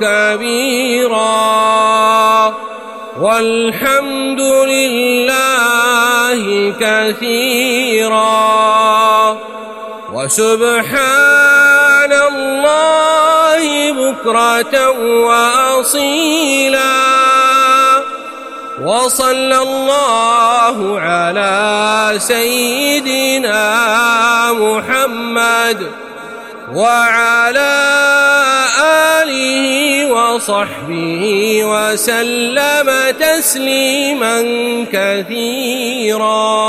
كبيرا. والحمد لله كثيرا. وسبحان الله بكرة وأصيلا. وصلى الله على سيدنا محمد وعلى وصحبه وسلم تسليما كثيرا.